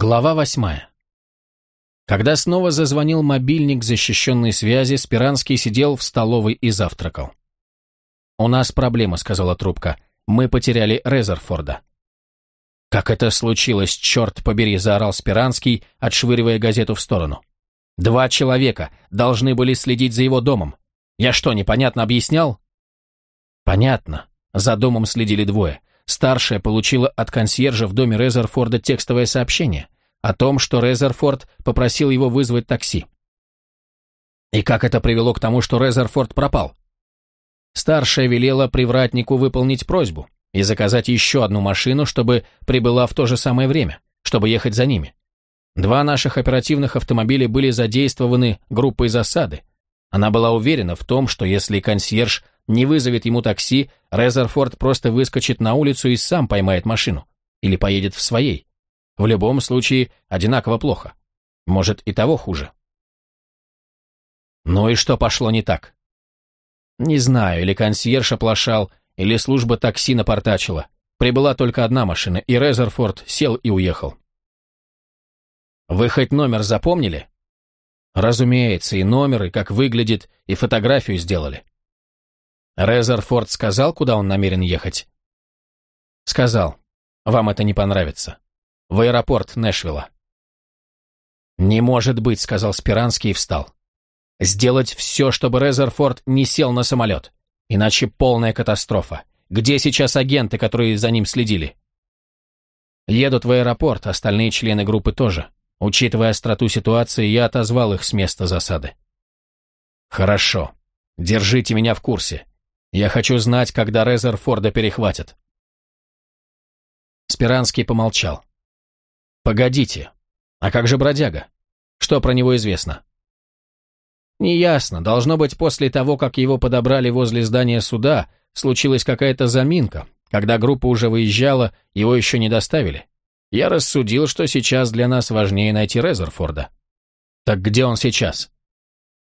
Глава восьмая. Когда снова зазвонил мобильник защищенной связи, Спиранский сидел в столовой и завтракал. «У нас проблема», — сказала трубка. «Мы потеряли Резерфорда». «Как это случилось, черт побери!» — заорал Спиранский, отшвыривая газету в сторону. «Два человека должны были следить за его домом. Я что, непонятно объяснял?» «Понятно. За домом следили двое. Старшая получила от консьержа в доме Резерфорда текстовое сообщение о том, что Резерфорд попросил его вызвать такси. И как это привело к тому, что Резерфорд пропал? Старшая велела привратнику выполнить просьбу и заказать еще одну машину, чтобы прибыла в то же самое время, чтобы ехать за ними. Два наших оперативных автомобиля были задействованы группой засады. Она была уверена в том, что если консьерж не вызовет ему такси, Резерфорд просто выскочит на улицу и сам поймает машину. Или поедет в своей. В любом случае, одинаково плохо. Может, и того хуже. Ну и что пошло не так? Не знаю, или консьерж оплошал, или служба такси напортачила. Прибыла только одна машина, и Резерфорд сел и уехал. Вы хоть номер запомнили? Разумеется, и номер, и как выглядит, и фотографию сделали. Резерфорд сказал, куда он намерен ехать? Сказал. Вам это не понравится. В аэропорт Нэшвилла. «Не может быть», — сказал Спиранский и встал. «Сделать все, чтобы Резерфорд не сел на самолет. Иначе полная катастрофа. Где сейчас агенты, которые за ним следили?» «Едут в аэропорт, остальные члены группы тоже. Учитывая остроту ситуации, я отозвал их с места засады». «Хорошо. Держите меня в курсе. Я хочу знать, когда Резерфорда перехватят». Спиранский помолчал. «Погодите, а как же бродяга? Что про него известно?» «Неясно. Должно быть, после того, как его подобрали возле здания суда, случилась какая-то заминка. Когда группа уже выезжала, его еще не доставили. Я рассудил, что сейчас для нас важнее найти Резерфорда». «Так где он сейчас?»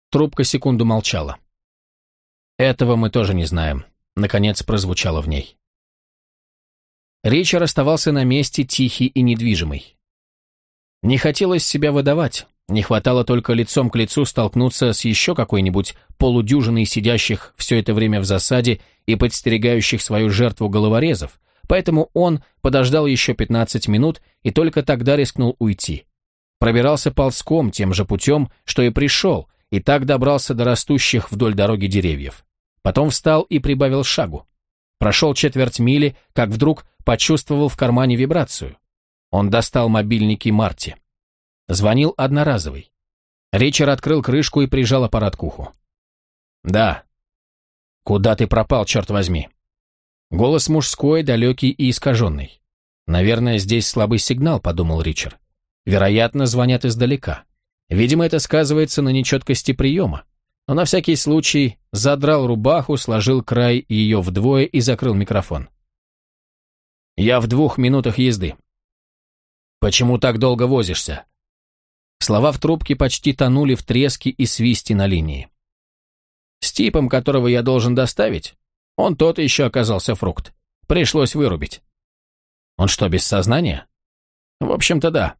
Трубка секунду молчала. «Этого мы тоже не знаем», — наконец прозвучало в ней. Ричард оставался на месте тихий и недвижимый. Не хотелось себя выдавать, не хватало только лицом к лицу столкнуться с еще какой-нибудь полудюжиной сидящих все это время в засаде и подстерегающих свою жертву головорезов, поэтому он подождал еще 15 минут и только тогда рискнул уйти. Пробирался ползком тем же путем, что и пришел, и так добрался до растущих вдоль дороги деревьев. Потом встал и прибавил шагу. Прошел четверть мили, как вдруг почувствовал в кармане вибрацию. Он достал мобильники Марти. Звонил одноразовый. Ричард открыл крышку и прижал аппарат к уху. «Да». «Куда ты пропал, черт возьми?» Голос мужской, далекий и искаженный. «Наверное, здесь слабый сигнал», — подумал Ричард. «Вероятно, звонят издалека. Видимо, это сказывается на нечеткости приема но на всякий случай задрал рубаху, сложил край ее вдвое и закрыл микрофон. «Я в двух минутах езды». «Почему так долго возишься?» Слова в трубке почти тонули в треске и свисте на линии. «С типом, которого я должен доставить, он тот еще оказался фрукт. Пришлось вырубить». «Он что, без сознания?» «В общем-то, да».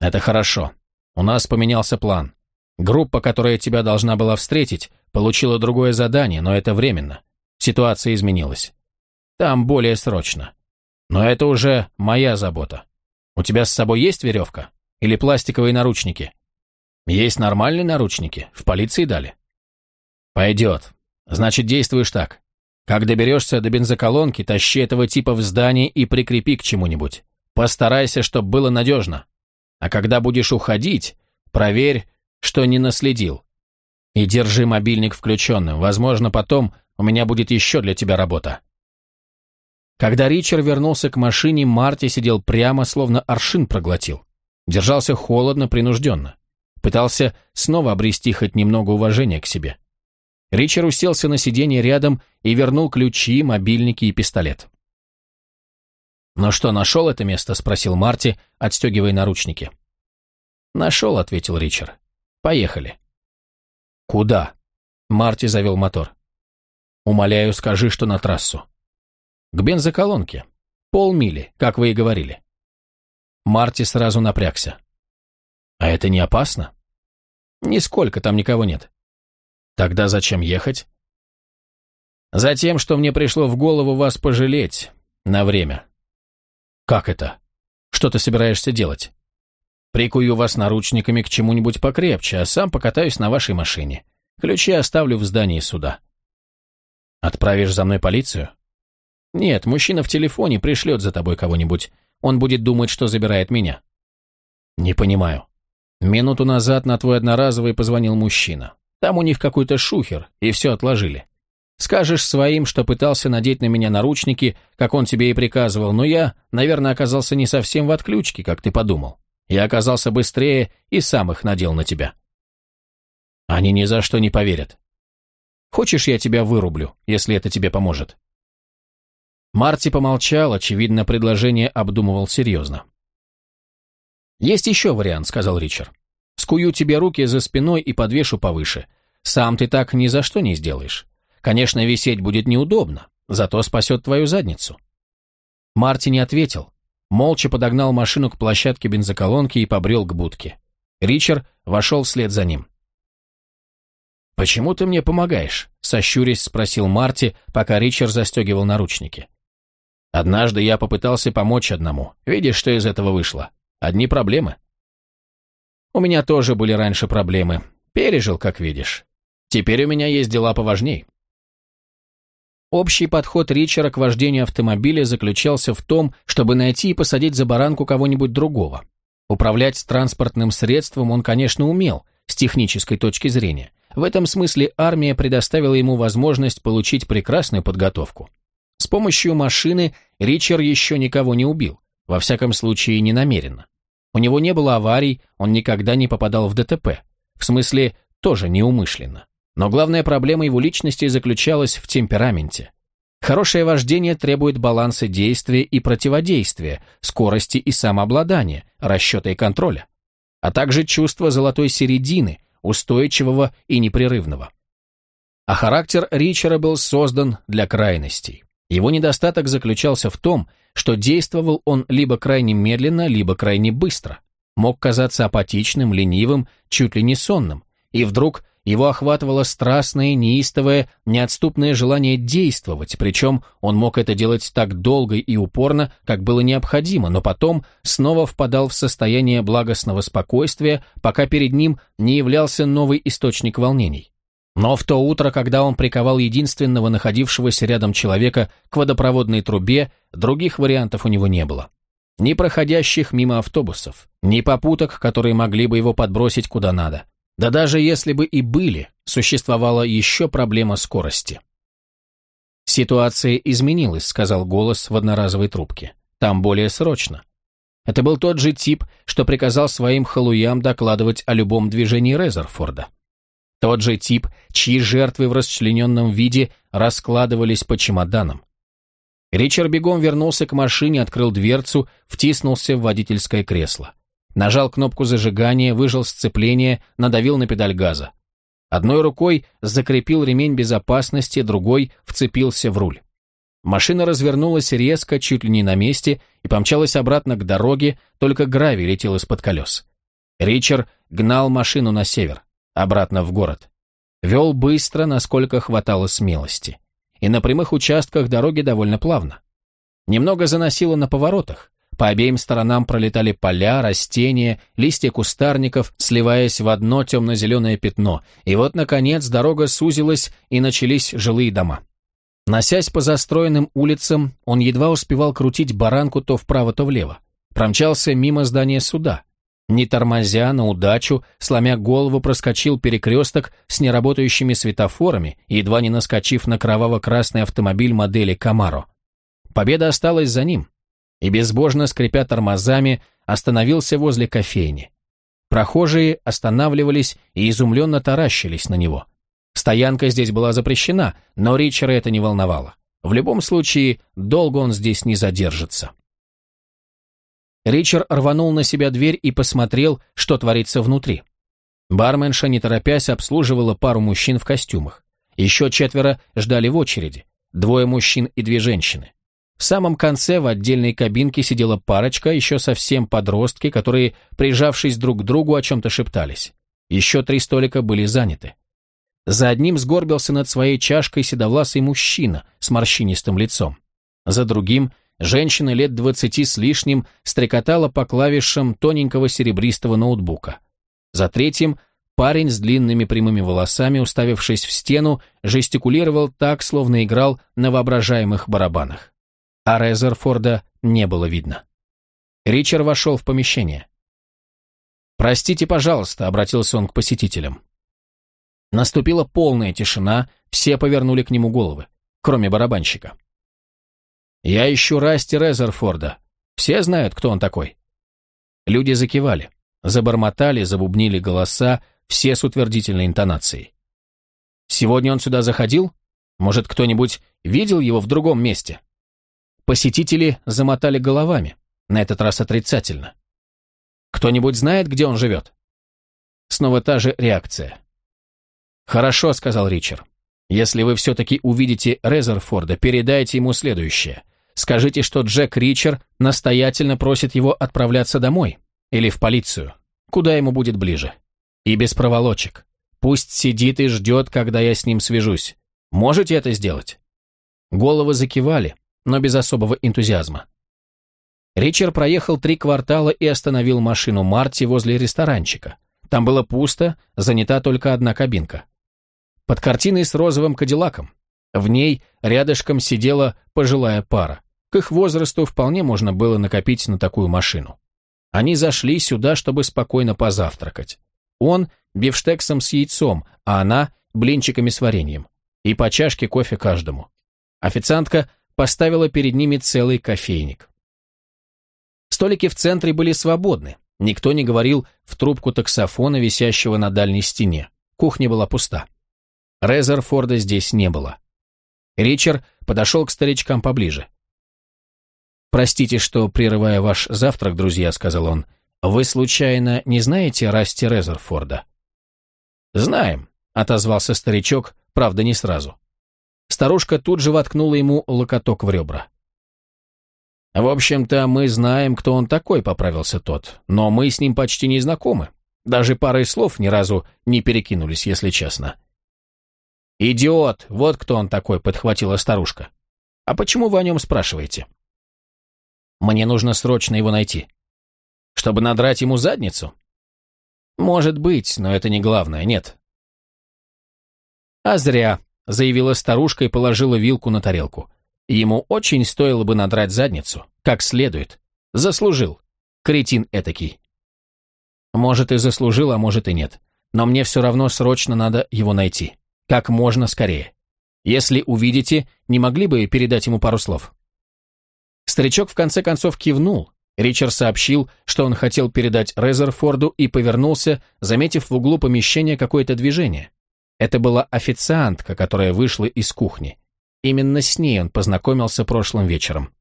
«Это хорошо. У нас поменялся план. Группа, которая тебя должна была встретить, получила другое задание, но это временно. Ситуация изменилась. Там более срочно. Но это уже моя забота. У тебя с собой есть веревка? Или пластиковые наручники? Есть нормальные наручники, в полиции дали. Пойдет. Значит, действуешь так. Как доберешься до бензоколонки, тащи этого типа в здание и прикрепи к чему-нибудь. Постарайся, чтобы было надежно. А когда будешь уходить, проверь, что не наследил. И держи мобильник включенным, возможно, потом у меня будет еще для тебя работа. Когда Ричард вернулся к машине, Марти сидел прямо, словно аршин проглотил. Держался холодно, принужденно. Пытался снова обрести хоть немного уважения к себе. Ричард уселся на сиденье рядом и вернул ключи, мобильники и пистолет. «Ну что, нашел это место?» – спросил Марти, отстегивая наручники. «Нашел», – ответил Ричард. Поехали». «Куда?» Марти завел мотор. «Умоляю, скажи, что на трассу». «К бензоколонке. Полмили, как вы и говорили». Марти сразу напрягся. «А это не опасно?» «Нисколько, там никого нет». «Тогда зачем ехать?» «Затем, что мне пришло в голову вас пожалеть на время». «Как это? Что ты собираешься делать?» «Прикую вас наручниками к чему-нибудь покрепче, а сам покатаюсь на вашей машине. Ключи оставлю в здании суда». «Отправишь за мной полицию?» «Нет, мужчина в телефоне пришлет за тобой кого-нибудь. Он будет думать, что забирает меня». «Не понимаю. Минуту назад на твой одноразовый позвонил мужчина. Там у них какой-то шухер, и все отложили. Скажешь своим, что пытался надеть на меня наручники, как он тебе и приказывал, но я, наверное, оказался не совсем в отключке, как ты подумал. Я оказался быстрее и сам их надел на тебя». «Они ни за что не поверят. Хочешь, я тебя вырублю, если это тебе поможет?» Марти помолчал, очевидно, предложение обдумывал серьезно. «Есть еще вариант», — сказал Ричард. «Скую тебе руки за спиной и подвешу повыше. Сам ты так ни за что не сделаешь. Конечно, висеть будет неудобно, зато спасет твою задницу». Марти не ответил. Молча подогнал машину к площадке бензоколонки и побрел к будке. Ричард вошел вслед за ним. «Почему ты мне помогаешь?» — сощурясь спросил Марти, пока Ричард застегивал наручники. Однажды я попытался помочь одному. Видишь, что из этого вышло? Одни проблемы. У меня тоже были раньше проблемы. Пережил, как видишь. Теперь у меня есть дела поважней. Общий подход Ричера к вождению автомобиля заключался в том, чтобы найти и посадить за баранку кого-нибудь другого. Управлять транспортным средством он, конечно, умел, с технической точки зрения. В этом смысле армия предоставила ему возможность получить прекрасную подготовку. С помощью машины Ричард еще никого не убил, во всяком случае не намеренно. У него не было аварий, он никогда не попадал в ДТП. В смысле, тоже неумышленно. Но главная проблема его личности заключалась в темпераменте. Хорошее вождение требует баланса действия и противодействия, скорости и самообладания, расчета и контроля, а также чувства золотой середины, устойчивого и непрерывного. А характер Ричера был создан для крайностей. Его недостаток заключался в том, что действовал он либо крайне медленно, либо крайне быстро. Мог казаться апатичным, ленивым, чуть ли не сонным. И вдруг его охватывало страстное, неистовое, неотступное желание действовать, причем он мог это делать так долго и упорно, как было необходимо, но потом снова впадал в состояние благостного спокойствия, пока перед ним не являлся новый источник волнений. Но в то утро, когда он приковал единственного находившегося рядом человека к водопроводной трубе, других вариантов у него не было. Ни проходящих мимо автобусов, ни попуток, которые могли бы его подбросить куда надо. Да даже если бы и были, существовала еще проблема скорости. «Ситуация изменилась», — сказал голос в одноразовой трубке. «Там более срочно». Это был тот же тип, что приказал своим халуям докладывать о любом движении Резерфорда. Тот же тип, чьи жертвы в расчлененном виде раскладывались по чемоданам. Ричард бегом вернулся к машине, открыл дверцу, втиснулся в водительское кресло. Нажал кнопку зажигания, выжал сцепление, надавил на педаль газа. Одной рукой закрепил ремень безопасности, другой вцепился в руль. Машина развернулась резко, чуть ли не на месте, и помчалась обратно к дороге, только гравий летел из-под колес. Ричард гнал машину на север обратно в город. Вел быстро, насколько хватало смелости. И на прямых участках дороги довольно плавно. Немного заносило на поворотах. По обеим сторонам пролетали поля, растения, листья кустарников, сливаясь в одно темно-зеленое пятно. И вот, наконец, дорога сузилась, и начались жилые дома. Носясь по застроенным улицам, он едва успевал крутить баранку то вправо, то влево. Промчался мимо здания суда. Не тормозя на удачу, сломя голову, проскочил перекресток с неработающими светофорами, едва не наскочив на кроваво-красный автомобиль модели «Камаро». Победа осталась за ним, и безбожно скрипя тормозами, остановился возле кофейни. Прохожие останавливались и изумленно таращились на него. Стоянка здесь была запрещена, но Ричера это не волновало. В любом случае, долго он здесь не задержится. Ричард рванул на себя дверь и посмотрел, что творится внутри. Барменша, не торопясь, обслуживала пару мужчин в костюмах. Еще четверо ждали в очереди. Двое мужчин и две женщины. В самом конце в отдельной кабинке сидела парочка, еще совсем подростки, которые, прижавшись друг к другу, о чем-то шептались. Еще три столика были заняты. За одним сгорбился над своей чашкой седовласый мужчина с морщинистым лицом. За другим женщина лет двадцати с лишним стрекотала по клавишам тоненького серебристого ноутбука. За третьим парень с длинными прямыми волосами, уставившись в стену, жестикулировал так, словно играл на воображаемых барабанах. А Резерфорда не было видно. Ричард вошел в помещение. «Простите, пожалуйста», — обратился он к посетителям. Наступила полная тишина, все повернули к нему головы, кроме барабанщика. «Я ищу Расти Резерфорда. Все знают, кто он такой?» Люди закивали, забормотали, забубнили голоса, все с утвердительной интонацией. «Сегодня он сюда заходил? Может, кто-нибудь видел его в другом месте?» Посетители замотали головами, на этот раз отрицательно. «Кто-нибудь знает, где он живет?» Снова та же реакция. «Хорошо», — сказал Ричард. «Если вы все-таки увидите Резерфорда, передайте ему следующее. Скажите, что Джек Ричард настоятельно просит его отправляться домой или в полицию, куда ему будет ближе. И без проволочек. Пусть сидит и ждет, когда я с ним свяжусь. Можете это сделать?» Головы закивали, но без особого энтузиазма. Ричард проехал три квартала и остановил машину Марти возле ресторанчика. Там было пусто, занята только одна кабинка под картиной с розовым кадиллаком. В ней рядышком сидела пожилая пара. Их возрасту вполне можно было накопить на такую машину. Они зашли сюда, чтобы спокойно позавтракать. Он бифштексом с яйцом, а она блинчиками с вареньем. И по чашке кофе каждому. Официантка поставила перед ними целый кофейник. Столики в центре были свободны. Никто не говорил в трубку таксофона, висящего на дальней стене. Кухня была пуста. Резерфорда здесь не было. Ричард подошел к старичкам поближе. «Простите, что прерывая ваш завтрак, друзья», — сказал он. «Вы, случайно, не знаете Расти Резерфорда?» «Знаем», — отозвался старичок, правда, не сразу. Старушка тут же воткнула ему локоток в ребра. «В общем-то, мы знаем, кто он такой», — поправился тот, «но мы с ним почти не знакомы. Даже парой слов ни разу не перекинулись, если честно. «Идиот! Вот кто он такой!» — подхватила старушка. «А почему вы о нем спрашиваете?» «Мне нужно срочно его найти». «Чтобы надрать ему задницу?» «Может быть, но это не главное, нет». «А зря», — заявила старушка и положила вилку на тарелку. «Ему очень стоило бы надрать задницу, как следует. Заслужил. Кретин этакий». «Может, и заслужил, а может и нет. Но мне все равно срочно надо его найти». Как можно скорее. Если увидите, не могли бы передать ему пару слов?» Старичок в конце концов кивнул. Ричард сообщил, что он хотел передать Резерфорду и повернулся, заметив в углу помещения какое-то движение. Это была официантка, которая вышла из кухни. Именно с ней он познакомился прошлым вечером.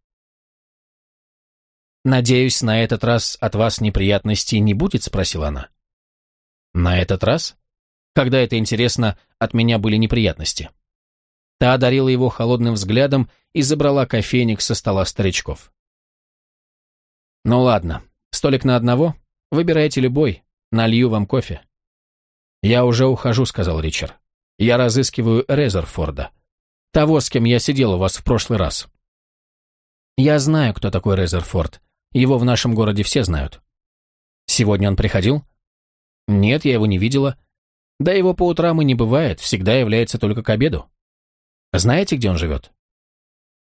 «Надеюсь, на этот раз от вас неприятностей не будет?» – спросила она. «На этот раз?» Когда это, интересно, от меня были неприятности. Та одарила его холодным взглядом и забрала кофейник со стола старичков. «Ну ладно, столик на одного? Выбирайте любой, налью вам кофе». «Я уже ухожу», — сказал Ричард. «Я разыскиваю Резерфорда. Того, с кем я сидел у вас в прошлый раз». «Я знаю, кто такой Резерфорд. Его в нашем городе все знают». «Сегодня он приходил?» «Нет, я его не видела. Да его по утрам и не бывает, всегда является только к обеду. Знаете, где он живет?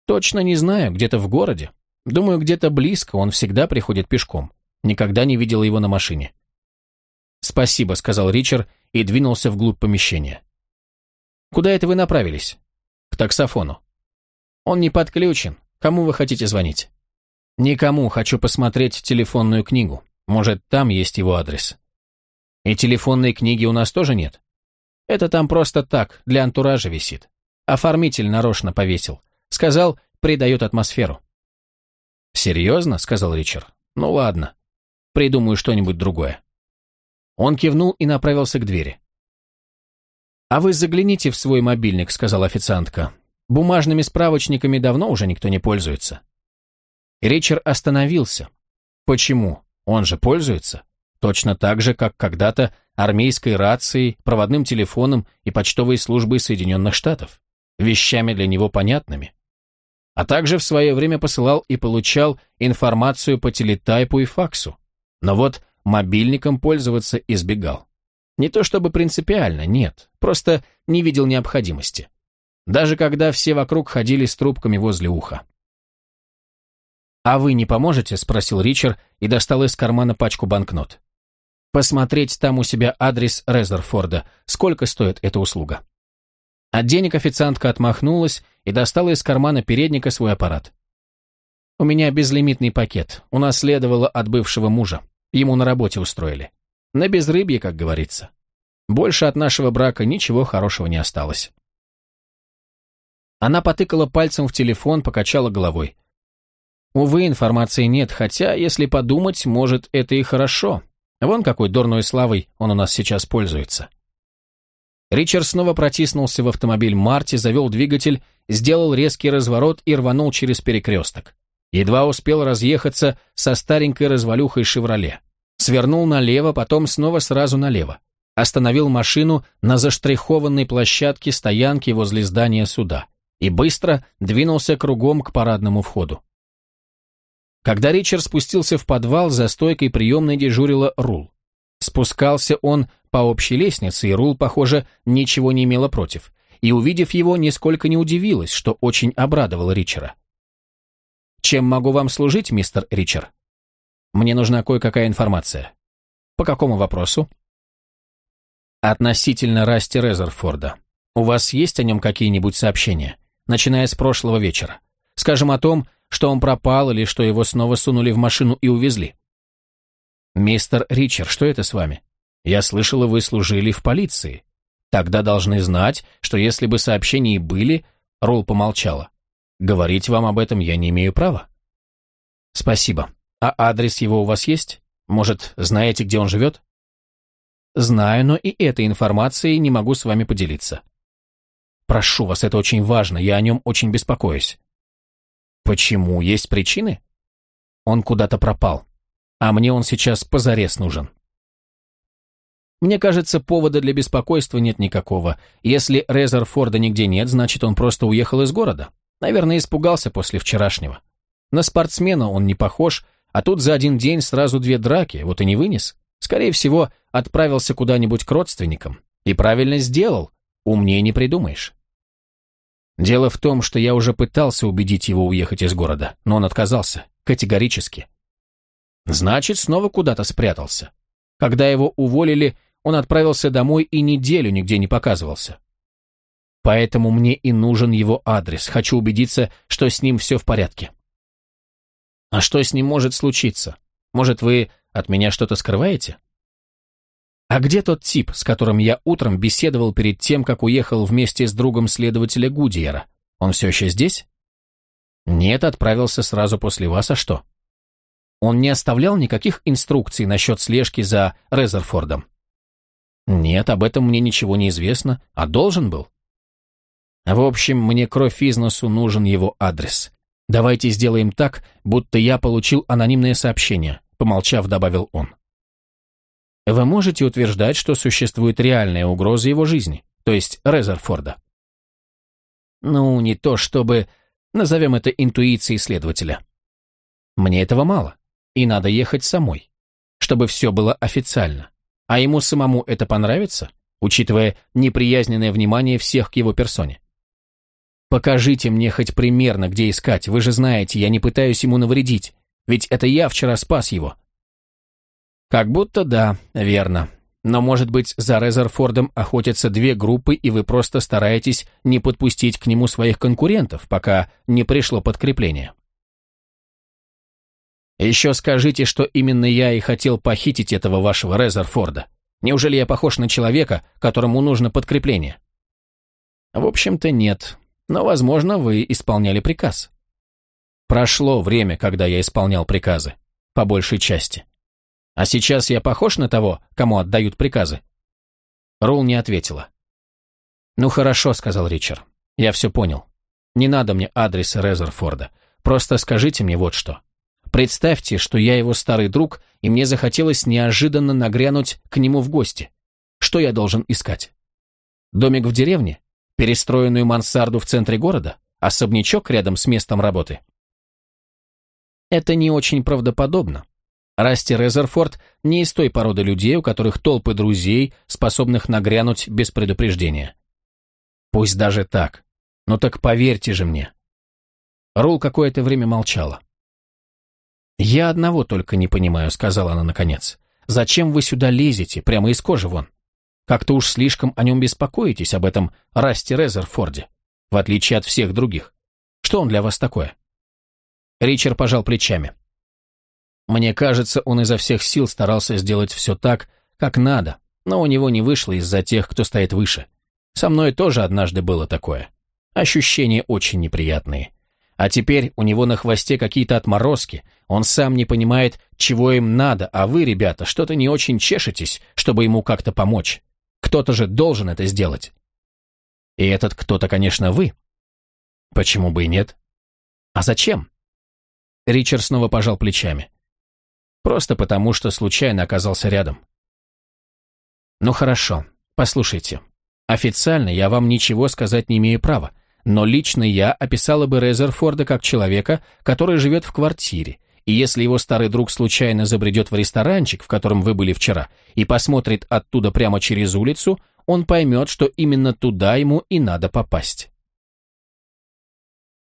Точно не знаю, где-то в городе. Думаю, где-то близко, он всегда приходит пешком. Никогда не видела его на машине. «Спасибо», — сказал Ричард и двинулся вглубь помещения. «Куда это вы направились?» «К таксофону». «Он не подключен. Кому вы хотите звонить?» «Никому. Хочу посмотреть телефонную книгу. Может, там есть его адрес». И телефонной книги у нас тоже нет. Это там просто так, для антуража висит. Оформитель нарочно повесил. Сказал, придает атмосферу. «Серьезно?» — сказал Ричард. «Ну ладно. Придумаю что-нибудь другое». Он кивнул и направился к двери. «А вы загляните в свой мобильник», — сказала официантка. Бумажными справочниками давно уже никто не пользуется. Ричард остановился. Почему? Он же пользуется. Точно так же, как когда-то армейской рацией, проводным телефоном и почтовой службой Соединенных Штатов. Вещами для него понятными. А также в свое время посылал и получал информацию по телетайпу и факсу. Но вот мобильником пользоваться избегал. Не то чтобы принципиально, нет, просто не видел необходимости. Даже когда все вокруг ходили с трубками возле уха. «А вы не поможете?» – спросил Ричард и достал из кармана пачку банкнот. «Посмотреть там у себя адрес Резерфорда. Сколько стоит эта услуга?» От денег официантка отмахнулась и достала из кармана передника свой аппарат. «У меня безлимитный пакет. Унаследовала от бывшего мужа. Ему на работе устроили. На безрыбье, как говорится. Больше от нашего брака ничего хорошего не осталось». Она потыкала пальцем в телефон, покачала головой. Увы, информации нет, хотя, если подумать, может, это и хорошо. Вон какой дурной славой он у нас сейчас пользуется. Ричард снова протиснулся в автомобиль Марти, завел двигатель, сделал резкий разворот и рванул через перекресток. Едва успел разъехаться со старенькой развалюхой «Шевроле». Свернул налево, потом снова сразу налево. Остановил машину на заштрихованной площадке стоянки возле здания суда и быстро двинулся кругом к парадному входу. Когда Ричард спустился в подвал, за стойкой приемной дежурила Рул. Спускался он по общей лестнице, и Рул, похоже, ничего не имела против, и, увидев его, нисколько не удивилась, что очень обрадовало Ричера. «Чем могу вам служить, мистер Ричард?» «Мне нужна кое-какая информация». «По какому вопросу?» «Относительно Расти Резерфорда. У вас есть о нем какие-нибудь сообщения, начиная с прошлого вечера? Скажем о том, что он пропал или что его снова сунули в машину и увезли. «Мистер Ричард, что это с вами? Я слышала, вы служили в полиции. Тогда должны знать, что если бы сообщения были...» Ролл помолчала. «Говорить вам об этом я не имею права». «Спасибо. А адрес его у вас есть? Может, знаете, где он живет?» «Знаю, но и этой информацией не могу с вами поделиться». «Прошу вас, это очень важно, я о нем очень беспокоюсь». Почему? Есть причины? Он куда-то пропал, а мне он сейчас позарез нужен. Мне кажется, повода для беспокойства нет никакого. Если Резерфорда нигде нет, значит, он просто уехал из города. Наверное, испугался после вчерашнего. На спортсмена он не похож, а тут за один день сразу две драки, вот и не вынес. Скорее всего, отправился куда-нибудь к родственникам. И правильно сделал, умнее не придумаешь. Дело в том, что я уже пытался убедить его уехать из города, но он отказался, категорически. Значит, снова куда-то спрятался. Когда его уволили, он отправился домой и неделю нигде не показывался. Поэтому мне и нужен его адрес. Хочу убедиться, что с ним все в порядке. А что с ним может случиться? Может, вы от меня что-то скрываете? А где тот тип, с которым я утром беседовал перед тем, как уехал вместе с другом следователя Гудиера? Он все еще здесь? Нет, отправился сразу после вас, а что? Он не оставлял никаких инструкций насчет слежки за Резерфордом? Нет, об этом мне ничего не известно, а должен был. В общем, мне кровь из носу нужен его адрес. Давайте сделаем так, будто я получил анонимное сообщение, помолчав, добавил он. Вы можете утверждать, что существует реальная угроза его жизни, то есть Резерфорда? Ну, не то чтобы... Назовем это интуицией следователя. Мне этого мало, и надо ехать самой, чтобы все было официально. А ему самому это понравится, учитывая неприязненное внимание всех к его персоне? Покажите мне хоть примерно, где искать, вы же знаете, я не пытаюсь ему навредить, ведь это я вчера спас его, как будто да, верно. Но, может быть, за Резерфордом охотятся две группы, и вы просто стараетесь не подпустить к нему своих конкурентов, пока не пришло подкрепление. Еще скажите, что именно я и хотел похитить этого вашего Резерфорда. Неужели я похож на человека, которому нужно подкрепление? В общем-то, нет. Но, возможно, вы исполняли приказ. Прошло время, когда я исполнял приказы. По большей части. А сейчас я похож на того, кому отдают приказы?» Рул не ответила. «Ну хорошо», — сказал Ричард. «Я все понял. Не надо мне адреса Резерфорда. Просто скажите мне вот что. Представьте, что я его старый друг, и мне захотелось неожиданно нагрянуть к нему в гости. Что я должен искать? Домик в деревне? Перестроенную мансарду в центре города? Особнячок рядом с местом работы? Это не очень правдоподобно. Расти Резерфорд не из той породы людей, у которых толпы друзей, способных нагрянуть без предупреждения. Пусть даже так. Но так поверьте же мне. Рул какое-то время молчала. «Я одного только не понимаю», — сказала она наконец. «Зачем вы сюда лезете, прямо из кожи вон? Как-то уж слишком о нем беспокоитесь, об этом Расти Резерфорде, в отличие от всех других. Что он для вас такое?» Ричард пожал плечами. «Мне кажется, он изо всех сил старался сделать все так, как надо, но у него не вышло из-за тех, кто стоит выше. Со мной тоже однажды было такое. Ощущения очень неприятные. А теперь у него на хвосте какие-то отморозки, он сам не понимает, чего им надо, а вы, ребята, что-то не очень чешетесь, чтобы ему как-то помочь. Кто-то же должен это сделать. И этот кто-то, конечно, вы. Почему бы и нет? А зачем? Ричард снова пожал плечами. Просто потому, что случайно оказался рядом. Ну хорошо, послушайте. Официально я вам ничего сказать не имею права, но лично я описала бы Резерфорда как человека, который живет в квартире, и если его старый друг случайно забредет в ресторанчик, в котором вы были вчера, и посмотрит оттуда прямо через улицу, он поймет, что именно туда ему и надо попасть.